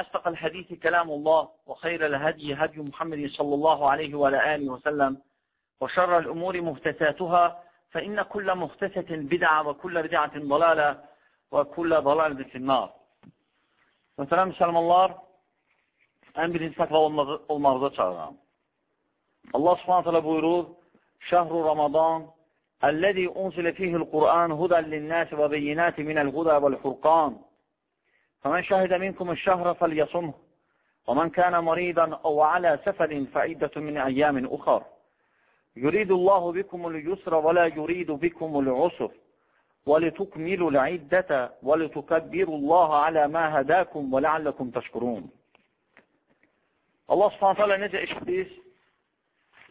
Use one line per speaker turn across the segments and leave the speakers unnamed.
أشفق الحديث كلام الله وخير الهدي هدي محمد صلى الله عليه وعلى آله وسلم وشر الأمور مهتساتها فإن كل مهتسة بدعة وكل بدعة ضلالة وكل ضلالة في النار. Muhterem Müslümanlar, en birinci takva والمرضة çağıran. Allah سبحانه وتعالى buyurur, شهر رمضان اَلَّذ۪ي أنزل ف۪يهِ الْقُرْآنِ هُدًى لِلنَّاسِ وَبَيِّنَاتِ مِنَ الْهُدَى وَالْحُرْقَانِ فمن شهد منكم الشهر فليصمه ومن كان مريضا أو على سفر فعدة من أيام أخر يريد الله بكم اليسر ولا يريد بكم العسر ولتكملوا العدة ولتكبروا الله على ما هداكم ولعلكم تشكرون Allah subhanət hələ necə işləyir?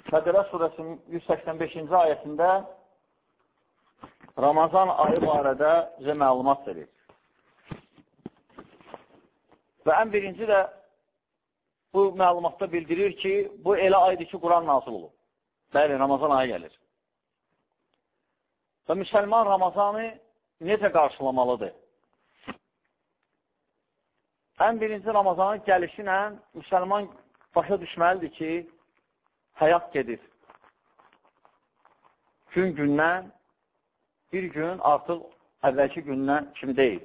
Fədələ surəsinin 185-ci ayəsində Ramazan ayı barədə bizə məlumat verir. Və ən birinci də bu məlumatda bildirir ki, bu elə aydır ki, Quran nazil olub. Bəli, Ramazan ayı gəlir. Və müsəlman Ramazanı necə qarşılamalıdır? Ən birinci Ramazanın gəlişi ilə müsəlman başa düşməlidir ki, həyat gedir. Gün gündən bir gün artıq əvvəlki gündən kimi deyil.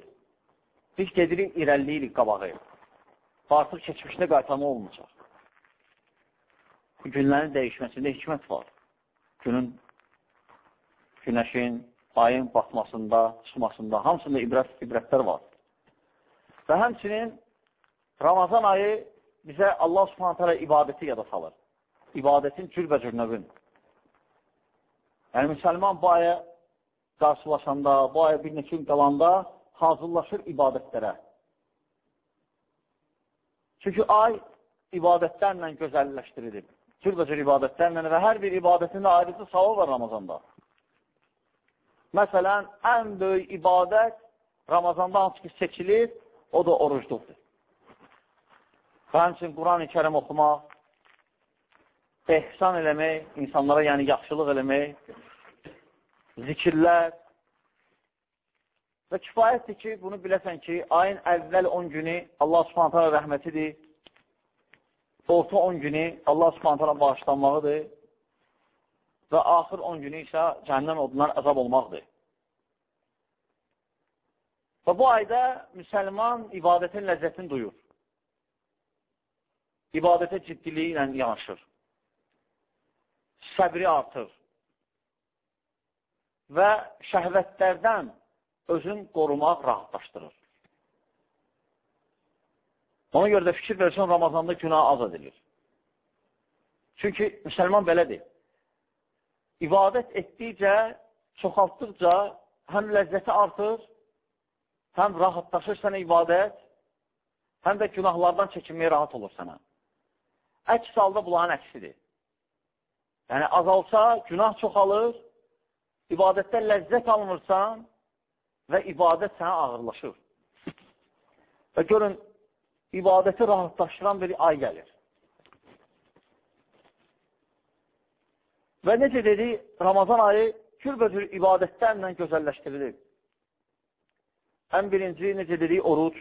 Biz gedirik, irəliyirik qabağı artıq keçmişdə qaytarma olmayacaq. Günlərin dəyişməsində hikmət var. Günün, günəşin, ayın batmasında, çıxmasında, hamısında ibrət, ibrətlər var. Və həmçinin Ramazan ayı bizə Allah subhanət hələ ibadəti yada salır. İbadətin cürbəcür növün. Yəni, müsəlman bu aya qarşılaşanda, bu aya bir neçə gün qalanda hazırlaşır ibadətlərə. Çünki ay ibadətlərlə gözəlləşdirilir. Cürbəcür ibadətlərlə və hər bir ibadətin də ayrıcı savabı var Ramazanda. Məsələn, ən böyük ibadət Ramazanda hansı ki seçilir, o da orucluqdur. Və həmçin Quran-ı kərim oxumaq, ehsan eləmək, insanlara yəni yaxşılıq eləmək, zikirlər, Və kifayətdir ki, bunu biləsən ki, ayın əvvəl 10 günü Allah subhanətələ rəhmətidir, orta 10 günü Allah subhanətələ bağışlanmağıdır və axır 10 günü isə cəhənnəm odundan əzab olmaqdır. Və bu ayda müsəlman ibadətin ləzzətini duyur. İbadətə ciddiliyi ilə yanaşır. Səbri artır. Və şəhvətlərdən özün qorumaq rahatlaşdırır. Ona görə də fikir versən, Ramazanda günah az edilir. Çünki müsəlman belədir. İbadət etdikcə, çoxaltdıqca həm ləzzəti artır, həm rahatlaşır sənə ibadət, həm də günahlardan çəkinməyə rahat olur sənə. Əks halda bunların əksidir. Yəni, azalsa, günah çoxalır, ibadətdə ləzzət almırsan, və ibadət sənə ağırlaşır. Və görün, ibadəti rahatlaşdıran bir ay gəlir. Və necə dedi, Ramazan ayı kürbəcür ibadətlərlə gözəlləşdirilir. Ən birinci, necə dedik, oruc.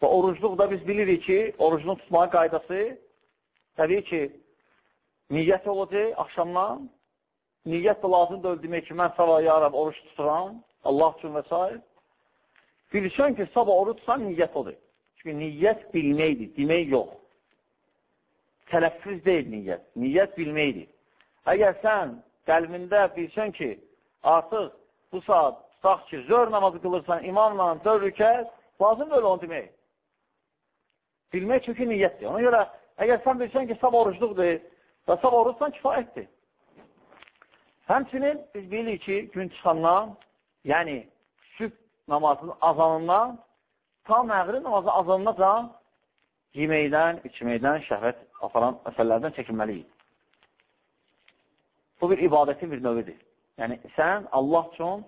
Və orucluqda biz bilirik ki, orucunu tutmağa qaydası təbii ki, niyyət olacaq axşamdan. Niyyət də lazımdır demək ki, mən sabah yarab oruç tuturam. Allah üçün və s. Bilsən ki, sabah oruçsan, niyyət odur. Çünki niyyət bilməkdir, demək yox. Tələffüz deyil niyyət, niyyət bilməkdir. Əgər sən qəlbində bilsən ki, artıq bu saat, tutaq ki, zör namazı qılırsan, imamla dör rükət, lazım öyle onu demək. Bilmək çünki niyyətdir. Ona görə, əgər sən bilsən ki, sabah orucluqdur və sabah oruçsan, kifayətdir. Həmçinin biz bilirik ki, gün çıxandan yəni sübh namazının azanından tam məğrib namazı azanındacan yeməkdən, içməkdən, şəhvət aparan məsələlərdən çəkinməliyik. Bu bir ibadətin bir növüdür. Yəni, sən Allah üçün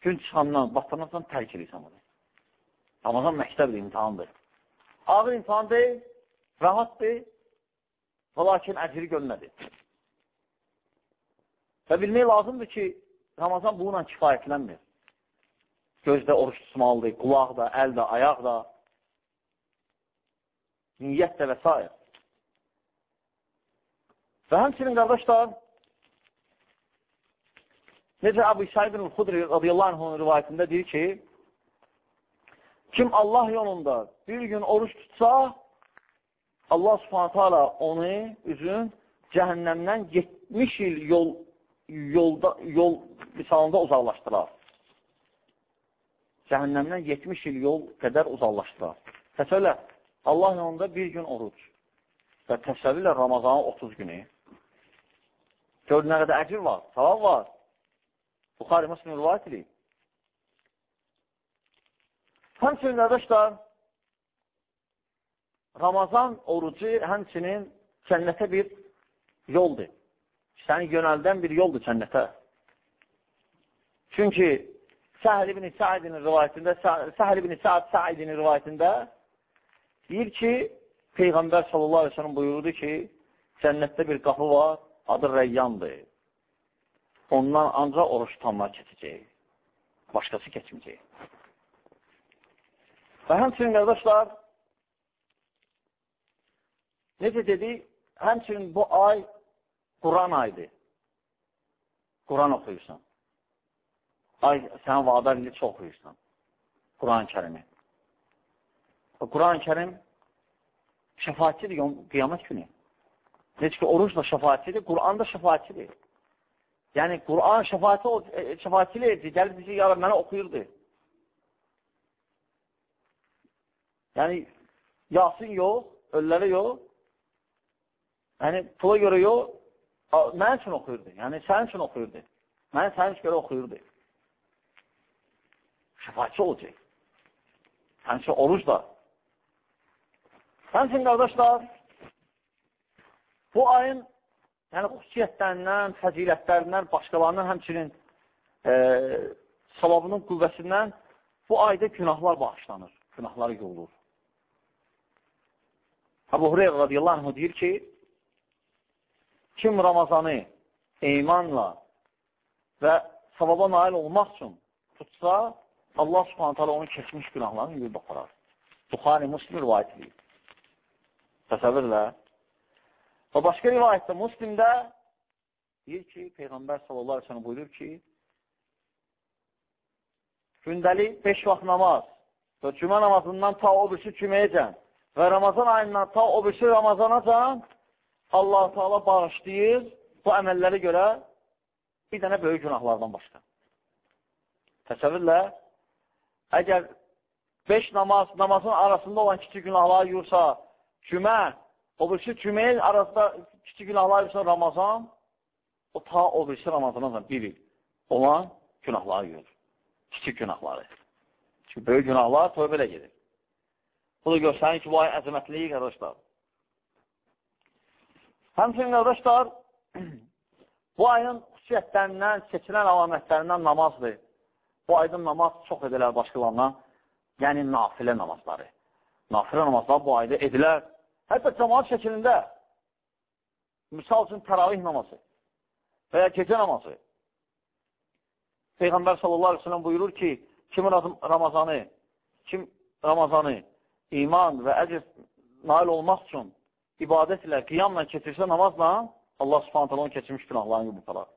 gün çıxandan, batandan tərk edirsən bunu. Ramazan məktəbdir, imtihandır. Ağır imtihan deyil, rahatdır və lakin əcri gölmədir. Və bilmək lazımdır ki, Ramazan bununla kifayətlənmir. Gözdə oruç tutmalıdır, qulaq da, əl də, ayaq da. niyyət də və s. Və həmçinin qardaşlar, necə Əbu İsaidin Xudri radiyallahu anhın rivayətində deyir ki, kim Allah yolunda bir gün oruç tutsa, Allah subhanətə alə onu üzün cəhənnəmdən 70 il yol, yolda, yol misalında uzaqlaşdırar. Cəhənnəmdən 70 il yol qədər uzaqlaşdırar. Təsəvvürlə, Allah yolunda bir gün oruc və təsəvvürlə Ramazanın 30 günü. Gör, nə qədər əcr var, savab var. Buxari Müslim rivayət edib. Həmçinin, qardaşlar, Ramazan orucu həmçinin cənnətə bir yoldur. Səni yönəldən bir yoldur cənnətə. Çünki Səhl ibn Sa'idin rivayətində, Səhl ibn Sa'id Sa'idin rivayətində deyir ki, Peyğəmbər sallallahu ve sellem buyurdu ki, cənnətdə bir qapı var, adı Rəyyandır. Ondan ancaq oruç tutanlar keçəcək. Başqası keçməyəcək. Və həmçinin, qardaşlar, necə dedik, həmçinin bu ay Quran aydır. Quran oxuyursan. Ay, sən ili çox oxuyursan. Quran-ı kərimi. Quran-ı kərim şəfaatçidir qiyamət günü. Necə ki, oruç da şəfaatçidir, Quran da şəfaatçidir. Yəni, Quran şəfaatçi, e, şəfaatçilik edir, gəlib bizi, ya mənə oxuyurdu. Yəni, Yasin yox, ölləri yox, yəni, pula görə yox, mənim üçün oxuyurdu. Yəni, sənin üçün oxuyurdu. Mən sənin üçün oxuyurdu. Şəfaatçi olacaq. Həmçin, oruc da. Həmçin, qardaşlar, Bu ayın yəni, xüsusiyyətlərindən, fəzilətlərindən, başqalarından həmçinin e, savabının qüvvəsindən bu ayda günahlar bağışlanır, günahlar yolur. Əbu Hureyra radiyallahu anh deyir ki, kim Ramazanı eymanla və savaba nail olmaq üçün tutsa, Allah subhanət hala onun keçmiş günahlarını yürüb aparar. Buxari Muslim rivayət edir. Təsəvvürlə, Və başqa rivayətdə Muslimdə deyir ki, Peyğəmbər sallallahu aleyhi buyurur ki, gündəlik 5 vaxt namaz və cümə namazından ta o birisi cüməyəcən və Ramazan ayından ta o birisi Ramazanacan Allah-u Teala bağışlayır bu əməlləri görə bir dənə böyük günahlardan başqa. Təsəvvürlə, əgər 5 namaz, namazın arasında olan kiçik günahları yursa, cümə O birisi cüməyin arasında kiçik günahlar üçün Ramazan, o ta o birisi Ramazandan bir il olan günahları görür. Kiçik günahları. Çünki böyük günahlar tövbə ilə gedir. Bu da göstərir ki, bu ay əzəmətliyi, qardaşlar. Həmçinin, qardaşlar, bu ayın xüsusiyyətlərindən, seçilən əlamətlərindən namazdır. Bu ayda namaz çox edilər başqalarından, yəni nafilə namazları. Nafilə namazlar bu ayda edilər. Hətta cəmaat şəklində, misal üçün təravih namazı və ya gecə namazı. Peyğəmbər sallallahu aleyhi ve sellem buyurur ki, kim Ramazanı, kim Ramazanı iman və əcr nail olmaq üçün ibadət ilə, qiyamla keçirsə namazla, Allah subhanətələ onu keçirmiş günahlarını yumurtalar.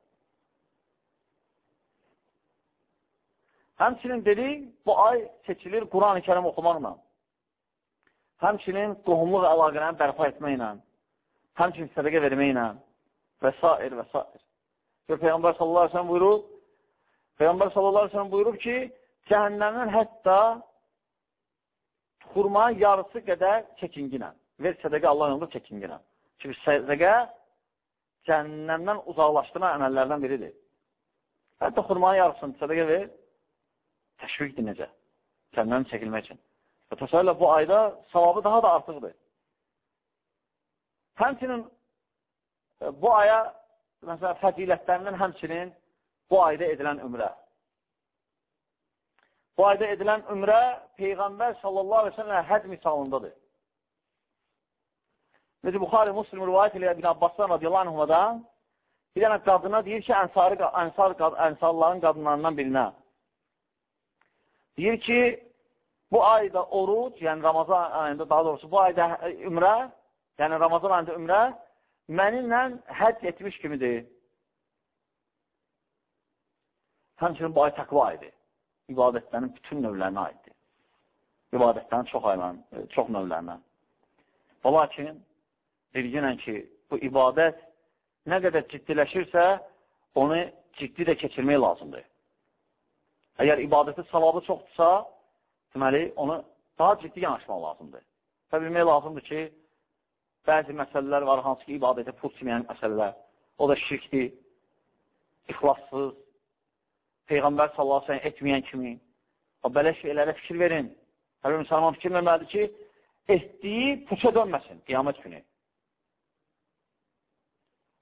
Həmçinin dedik, bu ay seçilir Quran-ı kərim oxumaqla həmçinin qohumluq əlaqələrini bərpa etməklə, həmçinin sədəqə verməklə və s. və s. Və Peyğəmbər sallallahu aleyhi ve sellem buyurub, Peyğəmbər sallallahu aleyhi ve sellem buyurub ki, cəhənnəmdən hətta xurmanın yarısı qədər çəkinginə. Ver sədəqə Allah yolunda çəkinginə. Çünki sədəqə cəhənnəmdən uzaqlaşdıran əməllərdən biridir. Hətta xurmanın yarısını sədəqə ver, təşvikdir necə? Cəhənnəmdən çəkilmək üçün. Və təsəvvürlə bu ayda savabı daha da artıqdır. Həmçinin e, bu aya məsələn, fədilətlərindən həmçinin bu ayda edilən ümrə. Bu ayda edilən ümrə Peyğəmbər sallallahu aleyhi ve sellem həd misalındadır. Necə Buxari Muslim rivayət ilə İbn Abbasdan radiyallahu anhumadan bir dənə qadına deyir ki, ənsarı, ənsar, ənsarların qadınlarından birinə. Deyir ki, bu ayda oruc, yəni Ramazan ayında daha doğrusu bu ayda ümrə, yəni Ramazan ayında ümrə mənimlə həcc etmiş kimidir. Həmçinin bu ay təqva aydır. İbadətlərin bütün növlərinə aiddir. İbadətlərin çox aylan, çox növlərinə. Və lakin, bilginən ki, bu ibadət nə qədər ciddiləşirsə, onu ciddi də keçirmək lazımdır. Əgər ibadəti savabı çoxdursa, deməli, onu daha ciddi yanaşmaq lazımdır. Və bilmək lazımdır ki, bəzi məsələlər var, hansı ki, ibadətə pul çiməyən məsələlər. O da şirkdir, ixlassız, Peyğəmbər sallallahu aleyhi etməyən kimi. O belə şeylərə fikir verin. Hər müsəlman fikir verməlidir ki, etdiyi puça dönməsin qiyamət günü.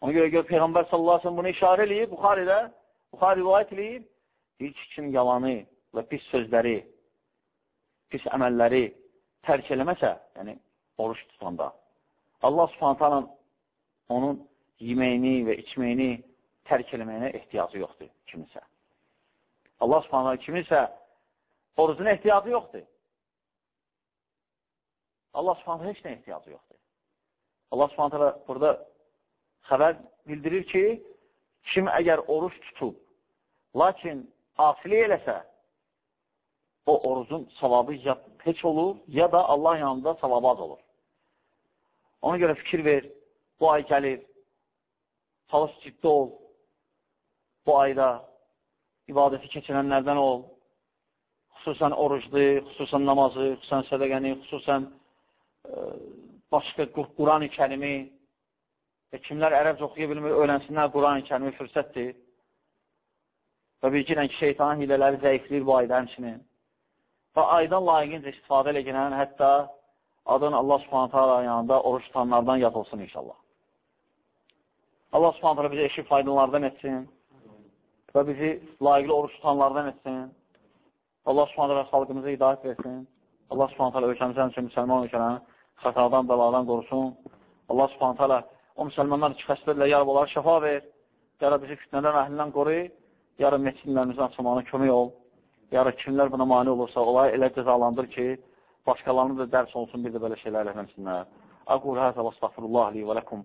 Ona görə gör Peyğəmbər sallallahu aleyhi bunu işarə eləyib, Buxaridə, Buxari rivayət eləyib, deyir ki, kim yalanı və pis sözləri, pis əməlləri tərk eləməsə, yəni oruç tutanda, Allah subhanətələ onun yeməyini və içməyini tərk eləməyinə ehtiyacı yoxdur kimisə. Allah subhanətələ kiminsə orucuna ehtiyacı yoxdur. Allah subhanətələ heç nə ehtiyacı yoxdur. Allah subhanətələ burada xəbər bildirir ki, kim əgər oruç tutub, lakin asili eləsə, o orucun savabı ya heç olur, ya da Allah yanında savabı az olur. Ona görə fikir ver, bu ay gəlir, çalış ciddi ol, bu ayda ibadəti keçirənlərdən ol, xüsusən oruclu, xüsusən namazı, xüsusən sədəqəni, xüsusən ə, başqa Quran-ı kərimi və kimlər ərəbcə oxuya bilmir, öyrənsinlər Quran-ı kərimi fürsətdir. Və bilginən ki, şeytanın hilələri zəifləyir bu ayda həmçinin. Və aydan layiqincə istifadə elə gələn, hətta adın Allah subhanətə alə yanında oruç tutanlardan yad olsun inşallah. Allah subhanətə alə bizə eşib faydalardan etsin və bizi layiqli oruç tutanlardan etsin. Allah subhanətə alə xalqımıza hidayət versin. Allah subhanətə alə ölkəmizə həmçin müsəlman ölkələrini xətadan, bəladan qorusun. Allah subhanətə alə o müsəlmanlar ki, xəstədirlə yarab olaraq şəfa ver. Yara bizi fitnədən əhlindən qoru. Yara meçinlərimizin açılmağına kömək ol. Yara kimlər buna mani olursa, onları elə cəzalandır ki, başqalarını da dərs olsun, bir də belə şeylər eləməsinlər. Aqul həzə və astəğfirullah li və ləkum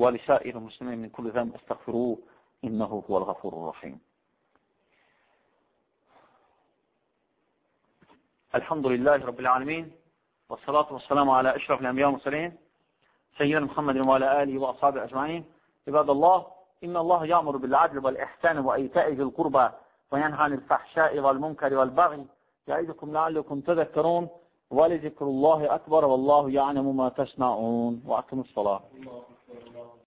və lisəir muslimin min kulli zəm əstəğfiru innəhu huvəl ğafurur rəhim. Elhamdülillahi Rabbil alemin və salatu və selamu alə əşrafil Muhammedin və سيدنا محمد وعلى آله وأصحابه أجمعين. عباد الله إن الله يأمر بالعدل والإحسان وإيتاء ذي القربى وينهى عن الفحشاء والمنكر والبغي يعظكم لعلكم تذكرون. ولذكر الله أكبر والله يعلم ما تصنعون. وأقم الصلاة.